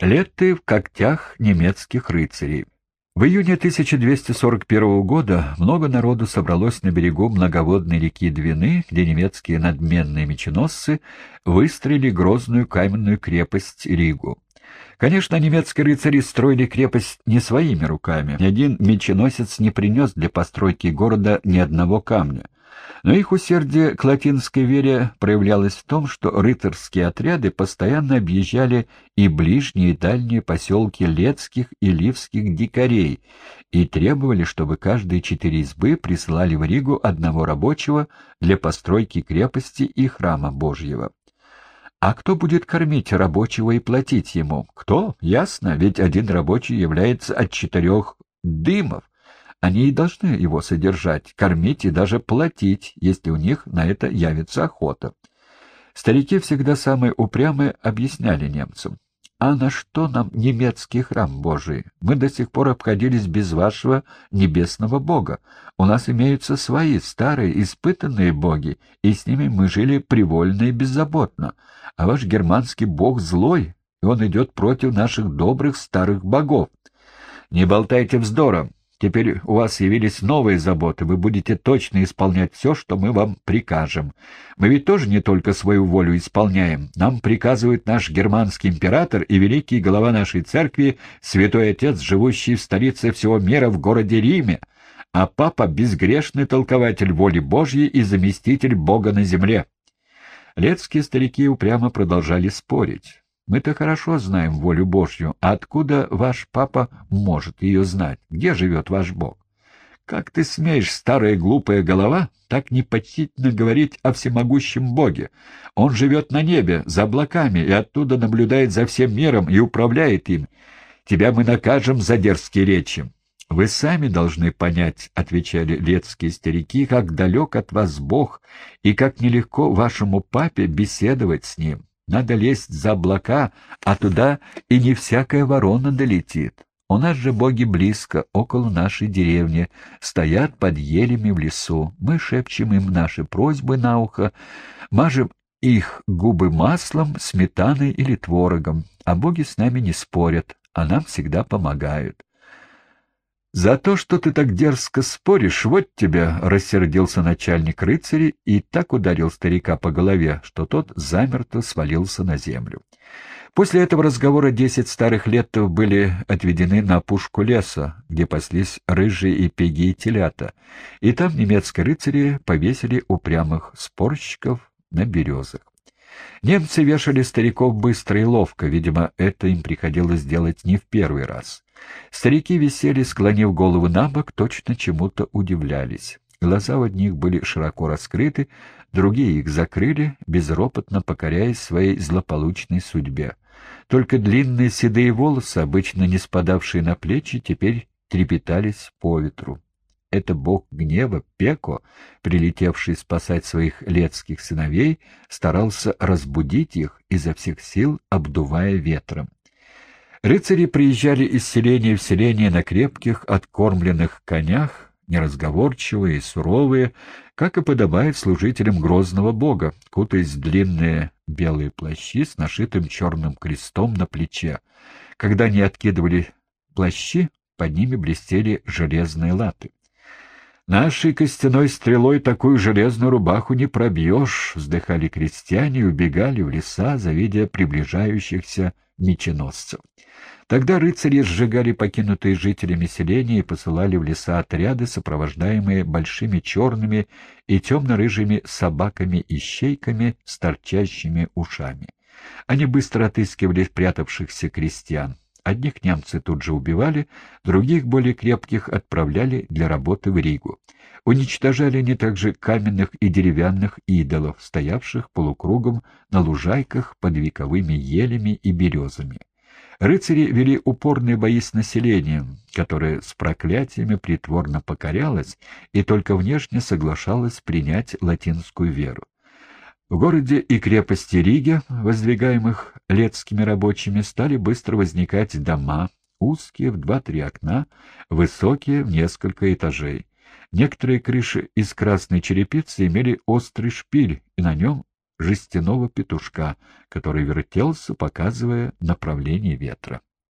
Леты в когтях немецких рыцарей. В июне 1241 года много народу собралось на берегу многоводной реки Двины, где немецкие надменные меченосцы выстроили грозную каменную крепость Ригу. Конечно, немецкие рыцари строили крепость не своими руками. Ни один меченосец не принес для постройки города ни одного камня. Но их усердие к латинской вере проявлялось в том, что рыцарские отряды постоянно объезжали и ближние и дальние поселки лецких и ливских дикарей и требовали, чтобы каждые четыре избы присылали в Ригу одного рабочего для постройки крепости и храма Божьего. А кто будет кормить рабочего и платить ему? Кто? Ясно, ведь один рабочий является от четырех дымов, они и должны его содержать, кормить и даже платить, если у них на это явится охота. Старики всегда самые упрямые объясняли немцам. «А на что нам немецкий храм Божий? Мы до сих пор обходились без вашего небесного Бога. У нас имеются свои старые, испытанные боги, и с ними мы жили привольно и беззаботно. А ваш германский бог злой, и он идет против наших добрых старых богов. Не болтайте вздором. Теперь у вас явились новые заботы, вы будете точно исполнять все, что мы вам прикажем. Мы ведь тоже не только свою волю исполняем. Нам приказывает наш германский император и великий глава нашей церкви, святой отец, живущий в столице всего мира в городе Риме, а папа — безгрешный толкователь воли Божьей и заместитель Бога на земле. Летские старики упрямо продолжали спорить. Мы-то хорошо знаем волю Божью, а откуда ваш папа может ее знать? Где живет ваш Бог? Как ты смеешь, старая глупая голова, так непочтительно говорить о всемогущем Боге? Он живет на небе, за облаками, и оттуда наблюдает за всем миром и управляет им. Тебя мы накажем за дерзкие речи. — Вы сами должны понять, — отвечали летские старики, — как далек от вас Бог и как нелегко вашему папе беседовать с ним. Надо лезть за облака, а туда и не всякая ворона долетит. У нас же боги близко, около нашей деревни, стоят под елями в лесу. Мы шепчем им наши просьбы на ухо, мажем их губы маслом, сметаной или творогом, а боги с нами не спорят, а нам всегда помогают. «За то, что ты так дерзко споришь, вот тебя!» — рассердился начальник рыцарей и так ударил старика по голове, что тот замерто свалился на землю. После этого разговора десять старых летов были отведены на пушку леса, где паслись рыжие и пеги и телята, и там немецкие рыцари повесили упрямых спорщиков на березах. Немцы вешали стариков быстро и ловко, видимо, это им приходилось делать не в первый раз. Старики висели, склонив голову на бок, точно чему-то удивлялись. Глаза у одних были широко раскрыты, другие их закрыли, безропотно покоряясь своей злополучной судьбе. Только длинные седые волосы, обычно не спадавшие на плечи, теперь трепетались по ветру. Это бог гнева, Пеко, прилетевший спасать своих летских сыновей, старался разбудить их, изо всех сил обдувая ветром. Рыцари приезжали из селения в селение на крепких, откормленных конях, неразговорчивые и суровые, как и подобает служителям грозного бога, кутаясь в длинные белые плащи с нашитым черным крестом на плече. Когда они откидывали плащи, под ними блестели железные латы. «Нашей костяной стрелой такую железную рубаху не пробьешь», — вздыхали крестьяне и убегали в леса, завидя приближающихся меченосцев. Тогда рыцари сжигали покинутые жителями селения и посылали в леса отряды, сопровождаемые большими черными и темно-рыжими собаками-ищейками с торчащими ушами. Они быстро отыскивали прятавшихся крестьян. Одних немцы тут же убивали, других, более крепких, отправляли для работы в Ригу. Уничтожали они также каменных и деревянных идолов, стоявших полукругом на лужайках под вековыми елями и березами. Рыцари вели упорные бои с населением, которое с проклятиями притворно покорялось и только внешне соглашалось принять латинскую веру. В городе и крепости Риге, воздвигаемых летскими рабочими, стали быстро возникать дома, узкие в два-три окна, высокие в несколько этажей. Некоторые крыши из красной черепицы имели острый шпиль, и на нем жестяного петушка, который вертелся, показывая направление ветра.